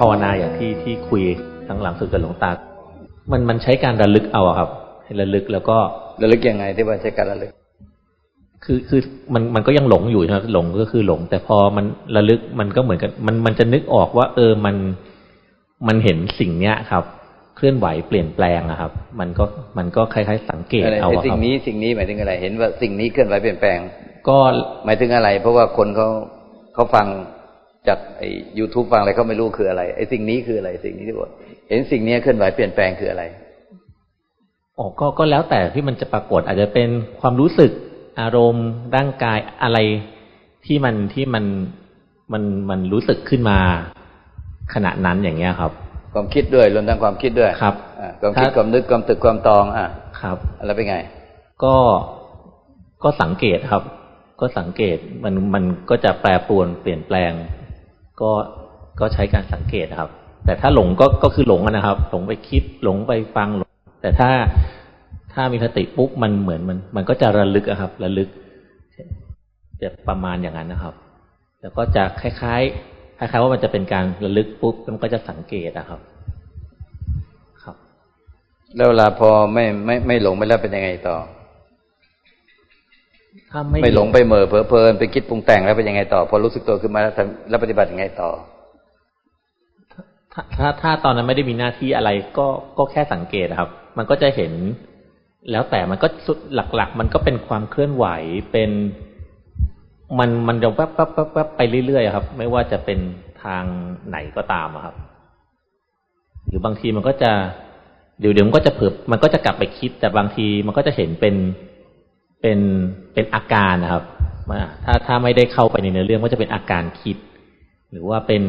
ภาวนาอย่างที่ที่คุยทั้งหลังสุดกับหลวงตา มันมันใช้การระลึกเอาครับระลึกแล้วก็ระลึกยังไงที่ว่าใช้การระลึก คือคือมันมันก็ยังหลงอยู่นะหลงก็คือหลง แต่พอมันระลึกมันก็เหมือนกันมันมันจะนึกออกว่า เออมันมันเห็นสิ่งเนี้ยครับ เคลื่อนไหวเปลี่ยนแปลงนะครับ มันก็มันก็คล้ายๆสังเกตเอาสิ่งนี้สิ่งนี้หมายถึงอะไร เห็นว่าสิ่งนี้เคลื่อนไหวเปลี่ยนแปลง ก็หมายถึงอะไร เพราะว่าคนเขาเขาฟัง จากไอ้ยูทูบฟังอะไรเขาไม่รู้คืออะไรไอ้สิ่งนี้คืออะไรสิ่งนี้ที่บอกเห็นสิ่งนี้เคลื่อนไหวเปลี่ยนแปลงคืออะไรอ๋อก็ก็แล้วแต่ที่มันจะปรากฏอาจจะเป็นความรู้สึกอารมณ์ร่างกายอะไรที่มันที่มันมันมันรู้สึกขึ้นมาขณะนั้นอย่างเงี้ยครับ ความคิดด้วยรวมทั้งความคิดด้วยครับความคิดความนึกความตึกความตองอะครับอะไรเป็นไง ก็ก็สังเกตครับ ก็สังเกตมันมันก็จะแปรปรวนเปลี่ยนแปลง ก็ก็ใช้การสังเกตครับ แต่ถ้าหลงก็ก็คือหลงนะครับ หลงไปคิดหลงไปฟังหลง แต่ถ้าถ้ามีสติปุ๊บมันเหมือนมัน มันก็จะระลึกอะครับ ระลึกจะประมาณอย่างนั้นนะครับ แล้วก็จะคล้ายๆคล้ายๆว่ามันจะเป็นการระลึกปุ๊บมันก็จะสังเกตนะครับ ครับ แล้วเวลาพอไม่ไม่ไม่หลงไปแล้วเป็นยังไงต่อ ไม่ไม่หลงไปเหม่อเพอเพลินไปคิดปรุงแต่งแล้วเป็นยังไงต่อ พอรู้สึกตัวขึ้นมาแล้วแล้วปฏิบัติยังไงต่อถ้าถ้าตอนนั้นไม่ได้มีหน้าที่อะไรก็ก็แค่สังเกตครับ มันก็จะเห็น แล้วแต่มันก็สุดหลัก ๆ มันก็เป็นความเคลื่อนไหวเป็นมันมันจะแวบแวบแวบแวบไปเรื่อยๆครับ ไม่ว่าจะเป็นทางไหนก็ตามครับ หรือบางทีมันก็จะเดี๋ยวเดี๋ยวมันก็จะเผิบมันก็จะกลับไปคิด แต่บางทีมันก็จะเห็นเป็น เป็นเป็นอาการนะครับถ้าถ้าไม่ได้เข้าไปในเนื้อเรื่องก็จะเป็นอาการคิด หรือว่าเป็น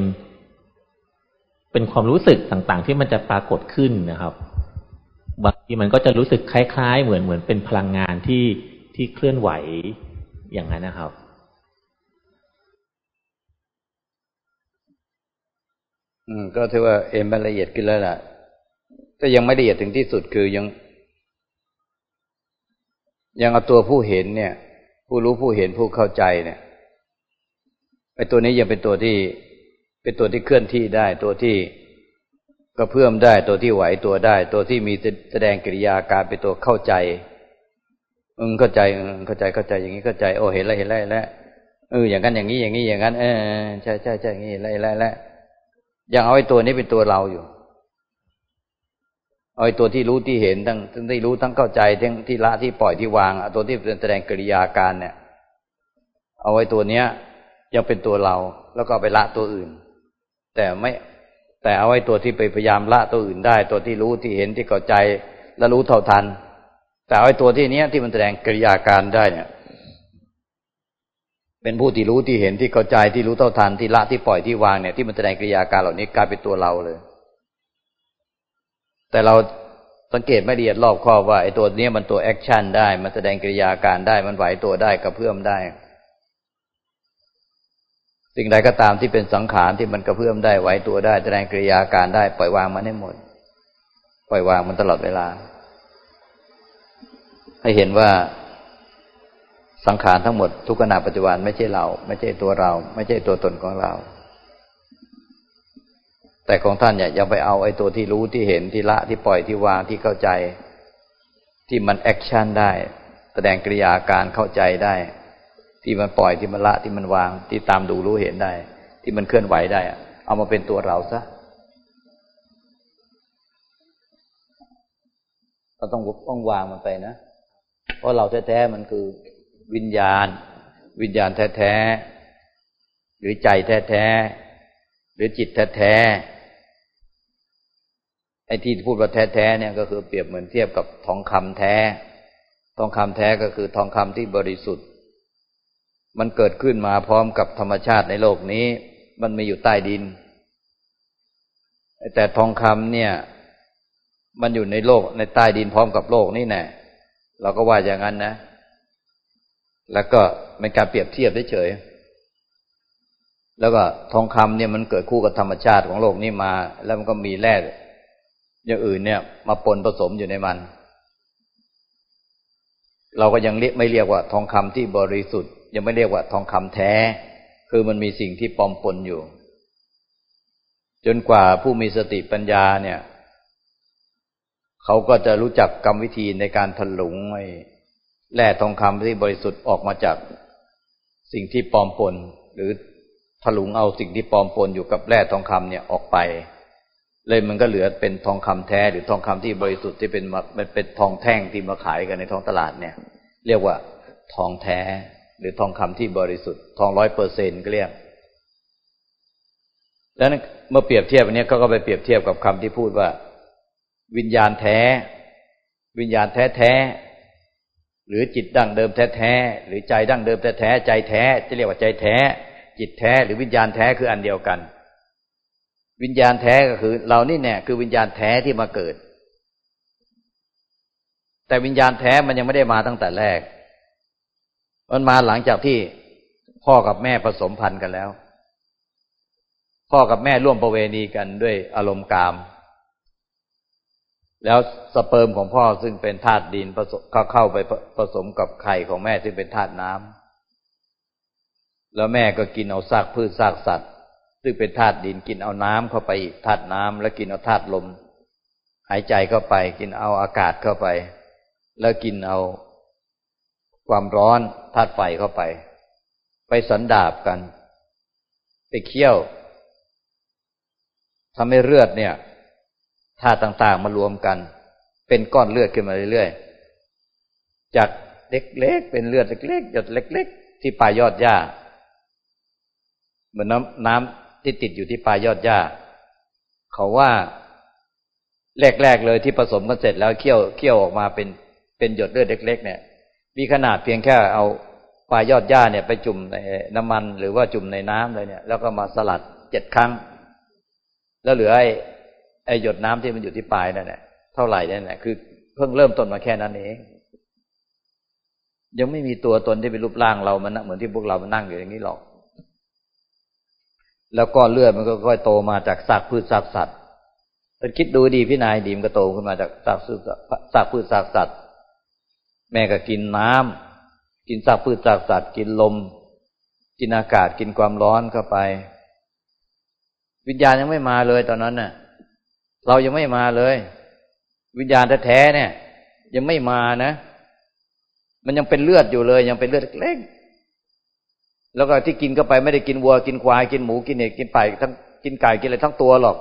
เป็นความรู้สึกต่างๆ ที่มันจะปรากฏขึ้นนะครับ บางทีมันก็จะรู้สึกคล้าย ๆ เหมือนเหมือนเป็นพลังงานที่ที่เคลื่อนไหวอย่างนั้นนะครับ อืม ก็ถือว่าเอ็มละเอียดขึ้นแล้วล่ะแต่ยังไม่ละเอียดถึงที่สุดคือยัง ยังเอาตัวผู้เห็นเนี่ย ผู้รู้ผู้เห็นผู้เข้าใจเนี่ยไอ้ตัวนี้ยังเป็นตัวที่ เป็นตัวที่เคลื่อนที่ได้ ตัวที่กระเพื่อมได้ ตัวที่ไหวตัวได้ ตัวที่มีแสดงกิริยาการเป็นตัวเข้าใจอืมเข้าใจอืมเข้าใจเข้าใจอย่างนี้เข้าใจ โอ้เห็นแล้วเห็นแล้วแล้วเอออย่างนั้นอย่างนี้อย่างนี้อย่างนั้น เออใช่ใช่ใช่อย่างนี้แล้วแล้วแล้วยังเอาไอ้ตัวนี้เป็นตัวเราอยู่ เอาไอ้ตัวที่รู้ที่เห็นทั้งทั้งที่รู้ทั้งเข้าใจทั้งที่ละที่ปล่อยที่วางตัวที่แสดงกิริยาการเนี่ย เอาไว้ตัวเนี้ยยังเป็นตัวเรา แล้วก็ไปละตัวอื่น แต่ไม่แต่เอาไว้ตัวที่ไปพยายามละตัวอื่นได้ ตัวที่รู้ที่เห็นที่เข้าใจ และรู้เท่าทัน แต่เอาไว้ตัวที่เนี้ยที่มันแสดงกิริยาอาการได้เนี่ย เป็นผู้ที่รู้ที่เห็นที่เข้าใจที่รู้เท่าทันที่ละที่ปล่อยที่วางเนี่ยที่มันแสดงกิริยาอาการเหล่านี้กลายเป็นตัวเราเลย แต่เราสังเกตไม่ละเอียดรอบคอบว่าไอ้ตัวนี้มันตัว action ได้ มันแสดงกิริยาอาการได้ มันไหวตัวได้กระเพื่อมได้ สิ่งใดก็ตามที่เป็นสังขารที่มันกระเพื่อมได้ไหวตัวได้ แสดงกิริยาอาการได้ ปล่อยวางมันให้หมด ปล่อยวางมันตลอดเวลา ให้เห็นว่าสังขารทั้งหมดทุกขณะปัจจุบันไม่ใช่เรา ไม่ใช่ตัวเรา ไม่ใช่ตัวตนของเรา แต่ของท่านเนี่ยยังไปเอาไอ้ตัวที่รู้ที่เห็นที่ละที่ปล่อยที่วางที่เข้าใจ ที่มัน action ได้ แสดงกิริยาอาการเข้าใจได้ ที่มันปล่อยที่มันละที่มันวาง ที่ตามดูรู้เห็นได้ ที่มันเคลื่อนไหวได้ เอามาเป็นตัวเราซะเราต้องต้องวางมันไปนะเพราะเราแท้ๆมันคือวิญญาณ วิญญาณแท้ๆหรือใจแท้ๆหรือจิตแท้ๆ ไอ้ที่พูดว่าแท้ๆเนี่ยก็คือเปรียบเหมือนเทียบกับทองคำแท้ ทองคำแท้ก็คือทองคำที่บริสุทธิ์ มันเกิดขึ้นมาพร้อมกับธรรมชาติในโลกนี้ มันมีอยู่ใต้ดิน แต่ทองคำเนี่ย มันอยู่ในโลกในใต้ดินพร้อมกับโลกนี่แน่เราก็ว่าอย่างนั้นนะ แล้วก็เป็นการเปรียบเทียบเฉยแล้วก็ทองคำเนี่ยมันเกิดคู่กับธรรมชาติของโลกนี้มา แล้วมันก็มีแร่ อย่างอื่นเนี่ย มาปนผสมอยู่ในมัน เราก็ยังเรียกไม่เรียกว่า ทองคำที่บริสุทธิ์ ยังไม่เรียกว่า ทองคำแท้ คือมันมีสิ่งที่ปลอมปนอยู่ จนกว่าผู้มีสติปัญญาเนี่ย เขาก็จะรู้จักกรรมวิธีในการถลุงไอ้แร่ทองคำที่บริสุทธิ์ออกมาจากสิ่งที่ปลอมปน หรือถลุงเอาสิ่งที่ปลอมปนอยู่กับแร่ทองคำเนี่ยออกไป เลยมันก็เหลือเป็นทองคำแท้หรือทองคำที่บริสุทธิ์ที่เป็นมันเป็นทองแท่งที่มาขายกันในท้องตลาดเนี่ย เรียกว่าทองแท้ หรือทองคำที่บริสุทธิ์ทองร้อยเปอร์เซ็นก็เรียก แล้วเมื่อเปรียบเทียบอันนี้เขาก็ไปเปรียบเทียบกับคำที่พูดว่า วิญญาณแท้ วิญญาณแท้แท้หรือจิตดั้งเดิมแท้ๆหรือใจดั้งเดิมแท้ๆใจแท้จะเรียกว่าใจแท้ จิตแท้หรือวิญญาณแท้คืออันเดียวกัน วิญญาณแท้ก็คือ เรานี่แน่คือวิญญาณแท้ที่มาเกิด แต่วิญญาณแท้มันยังไม่ได้มาตั้งแต่แรก มันมาหลังจากที่พ่อกับแม่ผสมพันธุ์กันแล้ว พ่อกับแม่ร่วมประเวณีกันด้วยอารมณ์กาม แล้วสเปิร์มของพ่อซึ่งเป็นธาตุดินเข้าเข้าไปผสมกับไข่ของแม่ซึ่งเป็นธาตุน้ำแล้วแม่ก็กินเอาซากพืชซากสัตว์ ซึ่งเป็นธาตุดินกินเอาน้ำเข้าไปอีกธาตุน้ำแล้วกินเอาธาตุลม หายใจเข้าไป กินเอาอากาศเข้าไป แล้วกินเอา ความร้อนธาตุไฟเข้าไป ไปสันดาบกัน ไปเคี่ยวทำให้เลือดเนี่ยธาตุต่าง ๆ มารวมกัน เป็นก้อนเลือดขึ้นมาเรื่อยๆ จากเล็กๆ เป็นเลือดเล็กๆ หยดเล็ก ๆ ที่ปลายยอดหญ้า เหมือนน้ำน้ำ ที่ติดอยู่ที่ปลายยอดหญ้า เขาว่าแรกๆเลยที่ผสมกันเสร็จแล้วเคี่ยวเคี่ยวออกมาเป็นเป็นหยดเลือดเล็ก ๆ เนี่ย มีขนาดเพียงแค่เอาปลายยอดหญ้าเนี่ยไปจุ่มในน้ำมันหรือว่าจุ่มในน้ำเลยเนี่ย แล้วก็มาสลัดเจ็ดครั้ง แล้วเหลือไอ้ไอหยดน้ำที่มันอยู่ที่ปลายนั่นแหละเท่าไหร่นั่นแหละคือเพิ่งเริ่มต้นมาแค่นั้นเองยังไม่มีตัวตนที่เป็นรูปร่างเรามันเหมือนที่พวกเรามันนั่งอยู่อย่างนี้หรอก แล้วก้อนเลือดมันก็ค่อยโตมาจากซากพืชซากสัตว์ถ้าคิดดูดีพี่นายดีมก็โตขึ้นมาจากซากพืชซากพืชซากสัตว์ แม่ก็กินน้ำกินซากพืชซากสัตว์ กินลม กินอากาศกินความร้อนเข้าไป วิญญาณยังไม่มาเลยตอนนั้นน่ะ เรายังไม่มาเลย วิญญาณแท้ๆเนี่ย ยังไม่มานะมันยังเป็นเลือดอยู่เลย ยังเป็นเลือดเล็ก แล้วก็ที่กินเข้าไปไม่ได้กินวัวกินควายกินหมูกินเอกกินไก่ทั้งกินไก่กินอะไรทั้งตัวหรอก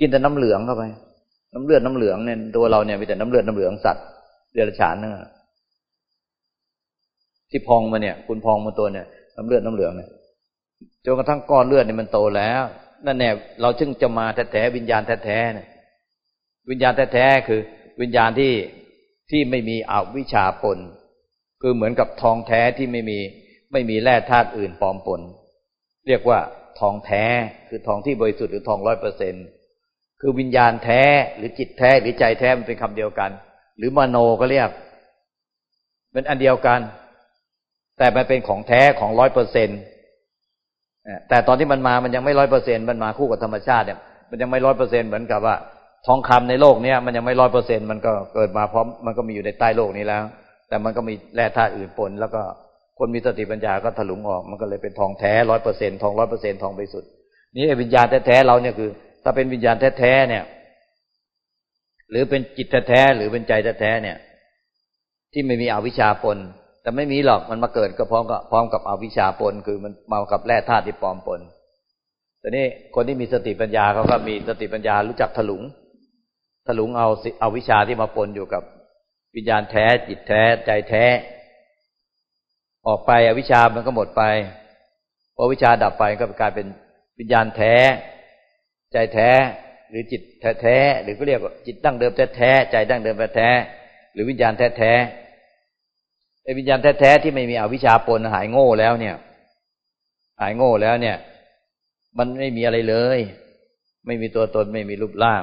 กินแต่น้ำเหลืองเข้าไป น้ำเลือดน้ำเหลืองเนี่ยตัวเราเนี่ยมีแต่น้ำเลือดน้ำเหลืองสัตว์เดรัจฉานนั่นที่พองมาเนี่ย คุณพองมาตัวเนี่ย น้ำเลือดน้ำเหลืองเนี่ยจนกระทั่งก้อนเลือดเนี่ยมันโตแล้วนั่นแน่เราจึงจะมาแท้ๆวิญญาณแท้ๆเนี่ยวิญญาณแท้ๆคือ วิญญาณที่ที่ไม่มีอวิชชาปนคือเหมือนกับทองแท้ที่ไม่มี ไม่มีแร่ธาตุอื่นปลอมปน เรียกว่าทองแท้คือทองที่บริสุทธิ์หรือทองร้อยเปอร์เซ็นคือวิญญาณแท้หรือจิตแท้หรือใจแท้มันเป็นคำเดียวกัน หรือมโนก็เรียกเป็นอันเดียวกัน แต่มันเป็นของแท้ของร้อยเปอร์เซ็นแต่ตอนที่มันมามันยังไม่ร้อยเปอร์เซ็นมันมาคู่กับธรรมชาติเนี่ยมันยังไม่ร้อยเปอร์เซ็นเหมือนกับว่า ทองคำในโลกเนี้ยมันยังไม่ร้อยเปอร์เซ็นมันก็เกิดมาพร้อมมันก็มีอยู่ในใต้โลกนี้แล้ว แต่มันก็มีแร่ธาตุอื่นปนแล้วก็ คนมีสติปัญญาก็ถลุงออก มันก็เลยเป็นทองแท้ร้อยเปอร์เซ็นทองร้อยเปอร์เซ็นทองบริสุทธิ์นี่วิญญาณแท้ๆเราเนี่ยคือ ถ้าเป็นวิญญาณแท้ๆเนี่ย หรือเป็นจิตแท้ๆหรือเป็นใจแท้ๆเนี่ย ที่ไม่มีอวิชชาปนแต่ไม่มีหรอกมันมาเกิดก็พร้อมกับพร้อมกับอวิชชาปนคือมันมากับแร่ธาตุที่ปลอมปนแต่นี่คนที่มีสติปัญญาเขาก็มีสติปัญญารู้จักถลุง ถลุงเอาเอาวิชาที่มาปนอยู่กับวิญญาณแท้จิตแท้ใจแท้ ออกไปอวิชามันก็หมดไปพอวิชาดับไปก็กลายเป็นวิญญาณแท้ ใจแท้ หรือจิตแท้แท้หรือก็เรียกว่าจิตดั้งเดิมแท้แท้ใจดั้งเดิมแท้แท้หรือวิญญาณแท้แท้ไอ้วิญญาณแท้แท้ที่ไม่มีอวิชาปนหายโง่แล้วเนี่ย หายโง่แล้วเนี่ย มันไม่มีอะไรเลย ไม่มีตัวตนไม่มีรูปร่าง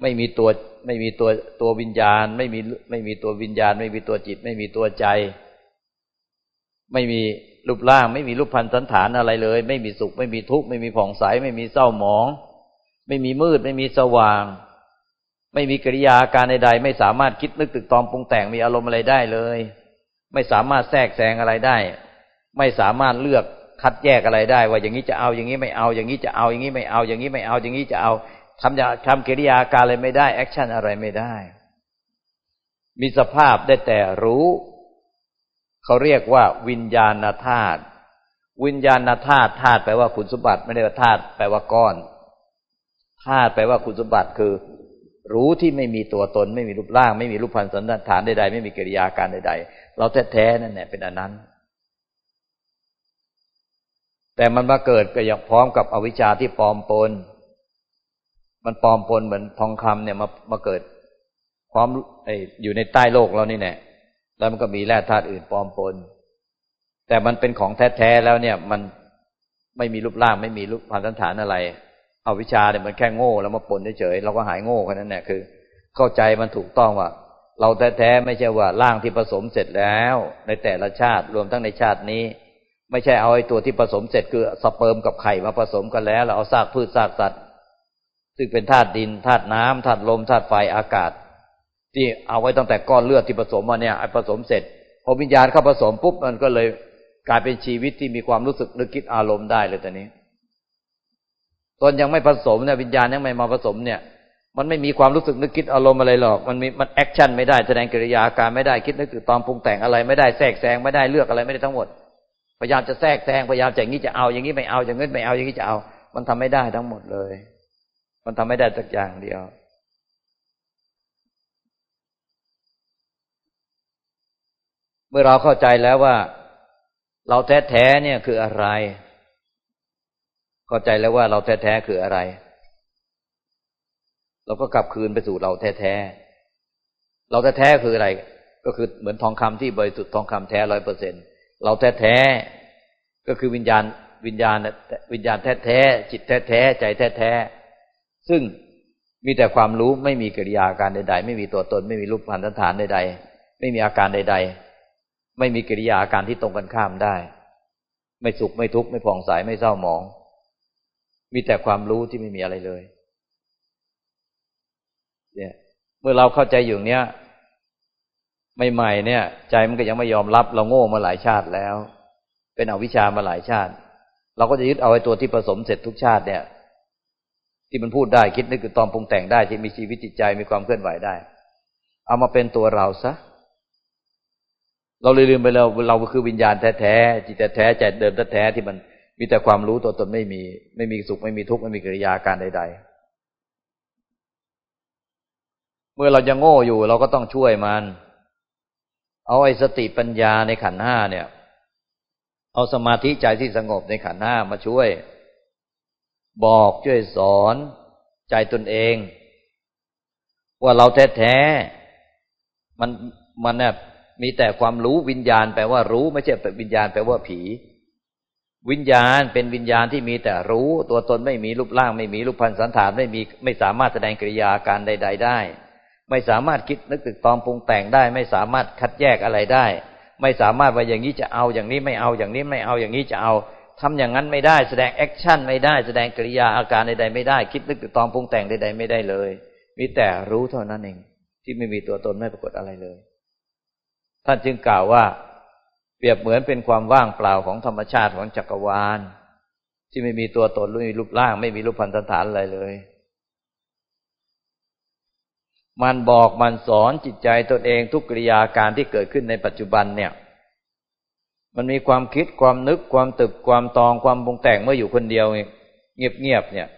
ไม่มีตัวไม่มีตัวตัววิญญาณ ไม่มีไม่มีตัววิญญาณ ไม่มีตัวจิต ไม่มีตัวใจ ไม่มีรูปร่าง ไม่มีรูปพรรณสัณฐานอะไรเลย ไม่มีสุข ไม่มีทุกข์ไม่มีผ่องใส ไม่มีเศร้าหมอง ไม่มีมืด ไม่มีสว่าง ไม่มีกิริยาอาการใดๆ ไม่สามารถคิดนึกตรึกตรองปรุงแต่งมีอารมณ์อะไรได้เลย ไม่สามารถแทรกแซงอะไรได้ ไม่สามารถเลือกคัดแยกอะไรได้ ว่าอย่างนี้จะเอาอย่างนี้ไม่เอา อย่างนี้จะเอาอย่างนี้ไม่เอาอย่างนี้ไม่เอาอย่างนี้จะเอาทำอย่างทำกิริยาอาการอะไรไม่ได้ action อะไรไม่ได้ มีสภาพได้แต่รู้ เขาเรียกว่าวิญญาณธาตุวิญญาณธาตุธาตุแปลว่าคุณสมบัติไม่ได้ว่าธาตุแปลว่าก้อนธาตุแปลว่าคุณสมบัติคือ รู้ที่ไม่มีตัวตน ไม่มีรูปร่าง ไม่มีรูปพันธ์สันฐานใดๆไม่มีกิริยาการใดๆเราแท้ๆนั่นแหละเป็นอันนั้น แต่มันมาเกิดก็อย่างพร้อมกับอวิชชาที่ปลอมปน มันปลอมปนเหมือนทองคำเนี่ยมามาเกิดพร้อมไออยู่ในใต้โลกเรานี่แน่ แล้วมันก็มีแร่ธาตุอื่นปลอมปน แต่มันเป็นของแท้ๆแล้วเนี่ย มันไม่มีรูปร่างไม่มีรูปพันธฐานอะไร เอาวิชาเนี่ยมันแค่โง่แล้วมาปนเฉยๆเราก็หายโง่แค่นั้นแหละคือ เข้าใจมันถูกต้องว่า เราแท้ๆไม่ใช่ว่าร่างที่ผสมเสร็จแล้ว ในแต่ละชาติรวมทั้งในชาตินี้ ไม่ใช่เอาไอ้ตัวที่ผสมเสร็จคือสเปิร์มกับไข่มาผสมกันแล้วเราเอาซากพืชซากสัตว์ซึ่งเป็นธาตุดินธาตุน้ำธาตุลมธาตุไฟอากาศ ที่เอาไว้ตั้งแต่ก้อนเลือดที่ผสมมาเนี่ยผสมเสร็จพอวิญญาณเข้าผสมปุ๊บมันก็เลยกลายเป็นชีวิตที่มีความรู้สึกนึกคิดอารมณ์ได้เลยตอนนี้ ตอนยังไม่ผสมเนี่ยวิญญาณยังไม่มาผสมเนี่ย มันไม่มีความรู้สึกนึกคิดอารมณ์อะไรหรอก มันมีมัน action ไม่ได้แสดงกิริยาอาการไม่ได้คิดนึกตรึกตรองปรุงแต่งอะไรไม่ได้แทรกแซงไม่ได้เลือกอะไรไม่ได้ทั้งหมดพยายามจะแทรกแซงพยายามจะอย่างนี้จะเอาอย่างนี้ไม่เอาอย่างนี้ไม่เอาอย่างนี้จะเอา มันทำไม่ได้ทั้งหมดเลย มันทำไม่ได้สักอย่างเดียว เมื่อเราเข้าใจแล้วว่า เราแท้ๆเนี่ยคืออะไร เข้าใจแล้วว่าเราแท้ๆคืออะไร เราก็กลับคืนไปสู่เราแท้ๆเราแท้ๆคืออะไร ก็คือเหมือนทองคำที่บริสุทธิ์ทองคำแท้ร้อยเปอร์เซ็นเราแท้ๆก็คือวิญญาณวิญญาณวิญญาณแท้ๆจิตแท้ๆใจแท้ๆซึ่งมีแต่ความรู้ไม่มีกิริยาการใด ๆ ไม่มีตัวตน ไม่มีรูปพันธฐานใด ๆ ไม่มีอาการใด ๆ ไม่มีกิริยาอาการที่ตรงกันข้ามได้ ไม่สุขไม่ทุกข์ไม่ผ่องใสไม่เศร้าหมอง มีแต่ความรู้ที่ไม่มีอะไรเลย เนี่ย เมื่อเราเข้าใจอยู่เนี้ยใหม่ๆเนี่ย ใจมันก็ยังไม่ยอมรับ เราโง่มาหลายชาติแล้ว เป็นอวิชามาหลายชาติ เราก็จะยึดเอาไอ้ตัวที่ผสมเสร็จทุกชาติเนี่ย ที่มันพูดได้คิดนึกตอนปรุงแต่งได้ที่มีชีวิตจิตใจมีความเคลื่อนไหวได้ เอามาเป็นตัวเราซะ เราเลยลืมไปแล้วเราคือวิญญาณแท้ๆจิตแท้ใจเดิมแท้ๆที่มันมีแต่ความรู้ตัวตนไม่มี ไม่มีสุขไม่มีทุกข์ไม่มีกิริยาการใด ๆ เมื่อเราจะโง่อยู่เราก็ต้องช่วยมัน เอาไอ้สติปัญญาในขันห้าเนี่ย เอาสมาธิใจที่สงบในขันห้ามาช่วย บอกช่วยสอน ใจตนเอง ว่าเราแท้ๆมันมันเนี่ย มีแต่ความรู้วิญญาณแปลว่ารู้ไม่ใช่วิญญาณแปลว่าผี วิญญาณเป็นวิญญาณที่มีแต่รู้ ตัวตนไม่มีรูปร่าง ไม่มีรูปพันธ์สันฐานไม่มีไม่สามารถแสดงกิริยาการใด ๆ ได้ ไม่สามารถคิดนึกตึกตองปรุงแต่งได้ ไม่สามารถคัดแยกอะไรได้ ไม่สามารถว่าอย่างนี้จะเอาอย่างนี้ไม่เอาอย่างนี้ไม่เอาอย่างนี้จะเอาทำอย่างนั้นไม่ได้แสดงแอคชั่นไม่ได้แสดงกิริยาอาการใด ๆ ไม่ได้คิดนึกตึกตองปรุงแต่งใด ๆ ไม่ได้เลย มีแต่รู้เท่านั้นเองที่ไม่มีตัวตนไม่ปรากฏอะไรเลย ท่านจึงกล่าวว่า เปรียบเหมือนเป็นความว่างเปล่าของธรรมชาติของจักรวาล ที่ไม่มีตัวตนไม่มีรูปร่าง ไม่มีรูปพันธฐานอะไรเลย มันบอกมันสอนจิตใจตนเองทุกกิริยาการที่เกิดขึ้นในปัจจุบันเนี่ย มันมีความคิดความนึกความตึกความตองความปรุงแต่งเมื่ออยู่คนเดียวเงียบๆเนี่ย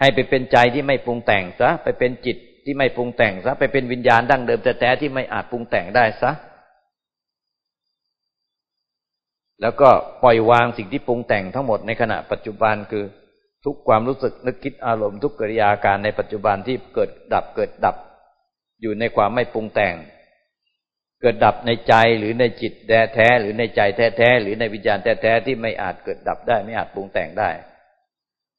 ให้ไปเป็นใจที่ไม่ปรุงแต่งซะไปเป็นจิต ที่ไม่ปรุงแต่งซะไปเป็นวิญญาณดั้งเดิมแต่แต่ที่ไม่อาจปรุงแต่งได้ซะ แล้วก็ปล่อยวางสิ่งที่ปรุงแต่งทั้งหมดในขณะปัจจุบันคือทุกความรู้สึกนึกคิดอารมณ์ทุกกิริยาการในปัจจุบันที่เกิดดับเกิดดับ อยู่ในความไม่ปรุงแต่ง เกิดดับในใจหรือในจิตแท้แท้หรือในใจแท้แท้หรือในวิญญาณแท้แท้ที่ไม่อาจเกิดดับได้ไม่อาจปรุงแต่งได้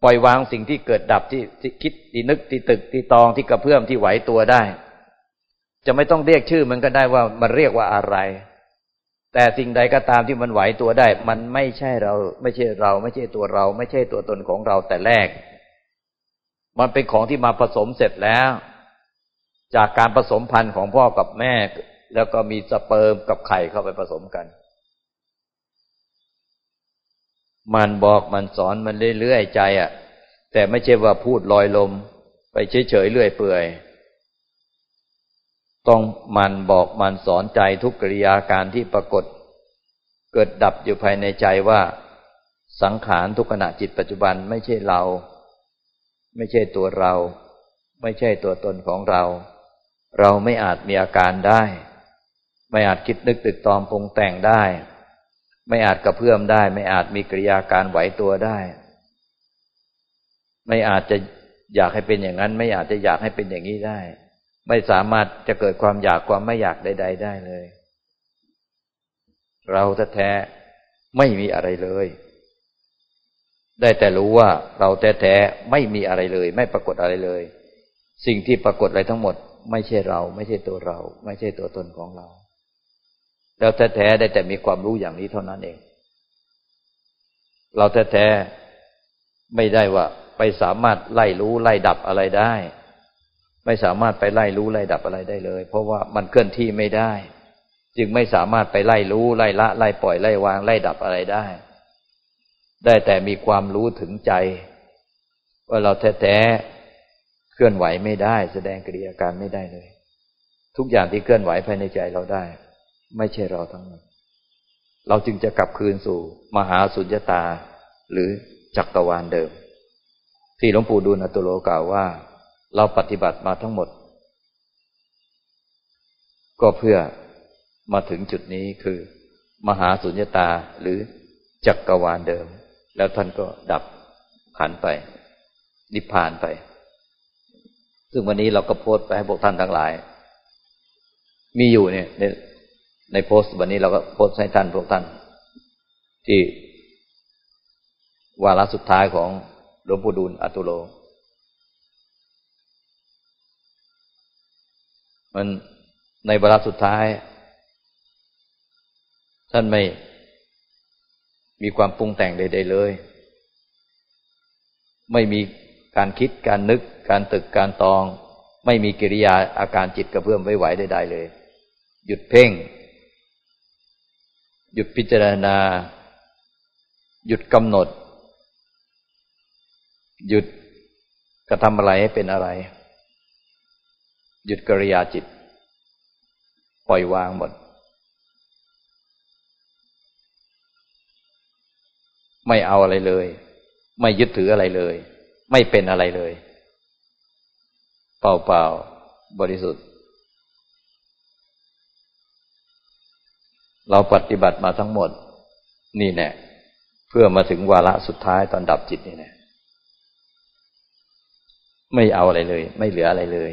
ปล่อยวางสิ่งที่เกิดดับที่ที่คิดที่นึกที่ตึกที่ตองที่กระเพื่อมที่ไหวตัวได้ จะไม่ต้องเรียกชื่อมันก็ได้ว่ามันเรียกว่าอะไร แต่สิ่งใดก็ตามที่มันไหวตัวได้ มันไม่ใช่เรา ไม่ใช่เรา ไม่ใช่ตัวเรา ไม่ใช่ตัวตนของเราแต่แรก มันเป็นของที่มาผสมเสร็จแล้ว จากการผสมพันธุ์ของพ่อกับแม่ แล้วก็มีสเปิร์มกับไข่เข้าไปผสมกัน มันบอกมันสอนมันเรื่อยๆใจอะ่ะ แต่ไม่ใช่ว่าพูดลอยลม ไปเฉยๆเรื่อยเปื่อย ต้องมันบอกมันสอนใจทุกกิริยาการที่ปรากฏ เกิดดับอยู่ภายในใจว่าสังขารทุกขณะจิตปัจจุบันไม่ใช่เรา ไม่ใช่ตัวเรา ไม่ใช่ตัวตนของเรา เราไม่อาจมีอาการได้ ไม่อาจคิดนึกตึกตอมปรุงแต่งได้ ไม่อาจกระเพื่อมได้ ไม่อาจมีกิริยาการไหวตัวได้ ไม่อาจจะอยากให้เป็นอย่างนั้น ไม่อาจจะอยากให้เป็นอย่างนี้ได้ ไม่สามารถจะเกิดความอยากความไม่อยากใด ๆ ได้เลย เราแท้ๆไม่มีอะไรเลย ได้แต่รู้ว่าเราแท้ๆไม่มีอะไรเลย ไม่ปรากฏอะไรเลย สิ่งที่ปรากฏอะไรทั้งหมด ไม่ใช่เรา ไม่ใช่ตัวเรา ไม่ใช่ตัวตนของเรา แล้แท้ๆได้แต่มีความรู้อย่างนี้เท่านั้นเอง เราแท้ๆไม่ได้ว่า ไปสามารถไล่รู้ไล่ดับอะไรได้ ไม่สามารถไปไล่รู้ไล่ดับอะไรได้เลย เพราะว่ามันเคลื่อนที่ไม่ได้ จึงไม่สามารถไปไล่รู้ไล่ละ ไล่ปล่อยไล่วางไล่ดับอะไรได้ ได้แต่มีความรู้ถึงใจ ว่าเราแท้ๆเคลื่อนไหวไม่ได้ แสดงกิริยาการไม่ได้เลย ทุกอย่างที่เคลื่อนไหวภายในใจเราได้ ไม่ใช่เราทั้งหมดเราจึงจะกลับคืนสู่ มหาสุญญตา หรือจักรวาลเดิม ที่หลวงปู่ดูลอตุโลกล่าวว่า เราปฏิบัติมาทั้งหมด ก็เพื่อมาถึงจุดนี้คือ มหาสุญญตาหรือจักรวาลเดิม แล้วท่านก็ดับขันไป นิพพานไป ซึ่งวันนี้เราก็โพสต์ไปให้พวกท่านทั้งหลาย มีอยู่เนี่ย ในโพสต์วันนี้เราก็โพสต์ให้ท่านพวกท่าน ที่วาระสุดท้ายของหลวงปู่ดูลอตุโล มันในเวลาสุดท้าย ท่านไม่มีความปรุงแต่งใดๆเลย ไม่มีการคิดการนึกการตึกการตอง ไม่มีกิริยาอาการจิตกระเพื่อมไว้ไหวใดๆเลย หยุดเพ่ง หยุดพิจารณา หยุดกำหนด หยุดกระทำอะไรให้เป็นอะไร หยุดกริยาจิต ปล่อยวางหมด ไม่เอาอะไรเลย ไม่ยึดถืออะไรเลย ไม่เป็นอะไรเลย เปล่าเปล่าบริสุทธิ์ เราปฏิบัติมาทั้งหมด นี่แน่เพื่อมาถึงวาระสุดท้ายตอนดับจิตนี่แน่ไม่เอาอะไรเลย ไม่เหลืออะไรเลย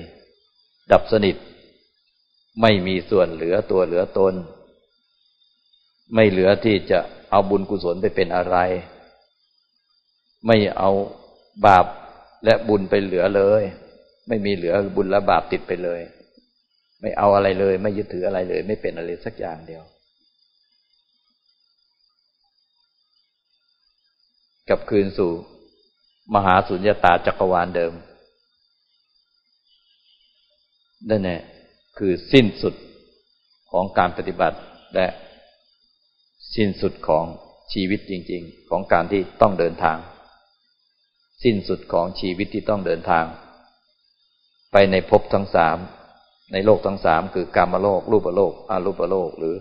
ดับสนิท ไม่มีส่วนเหลือตัวเหลือตน ไม่เหลือที่จะเอาบุญกุศลไปเป็นอะไร ไม่เอาบาปและบุญไปเหลือเลย ไม่มีเหลือบุญและบาปติดไปเลย ไม่เอาอะไรเลย ไม่ยึดถืออะไรเลย ไม่เป็นอะไรสักอย่างเดียว กับคืนสู่ มหาสุญญตาจักรวาลเดิมนั่นแหละคือสิ้นสุดของการปฏิบัติและสิ้นสุดของชีวิตจริง ๆ ของการที่ต้องเดินทาง สิ้นสุดของชีวิตที่ต้องเดินทาง ไปในภพทั้งสามในโลกทั้งสามคือกามโลก รูปโลกอารูปโลก หรือ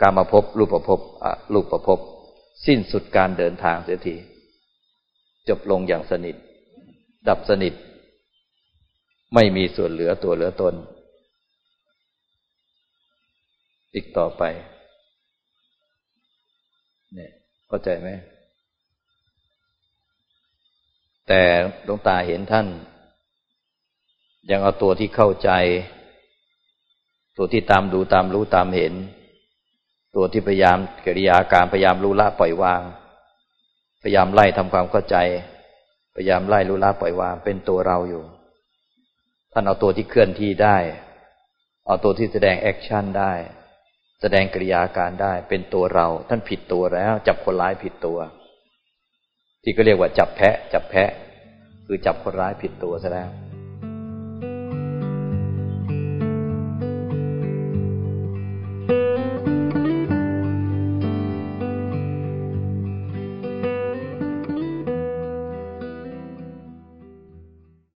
กามภพรูปภพอรูปภพสิ้นสุดการเดินทางเสียที จบลงอย่างสนิท ดับสนิท ไม่มีส่วนเหลือตัวเหลือตน อีกต่อไป เนี่ยเข้าใจไหม แต่ดวงตาเห็นท่าน ยังเอาตัวที่เข้าใจ ตัวที่ตามดูตามรู้ตามเห็น ตัวที่พยายามกิริยาการพยายามรู้ละปล่อยวาง พยายามไล่ทำความเข้าใจ พยายามไล่รู้ละปล่อยวางเป็นตัวเราอยู่ ท่านเอาตัวที่เคลื่อนที่ได้ เอาตัวที่แสดงแอคชั่นได้ แสดงกริยาการได้ เป็นตัวเรา ท่านผิดตัวแล้ว จับคนร้ายผิดตัว ที่ก็เรียกว่าจับแพะ จับแพะ คือจับคนร้ายผิดตัวซะแล้ว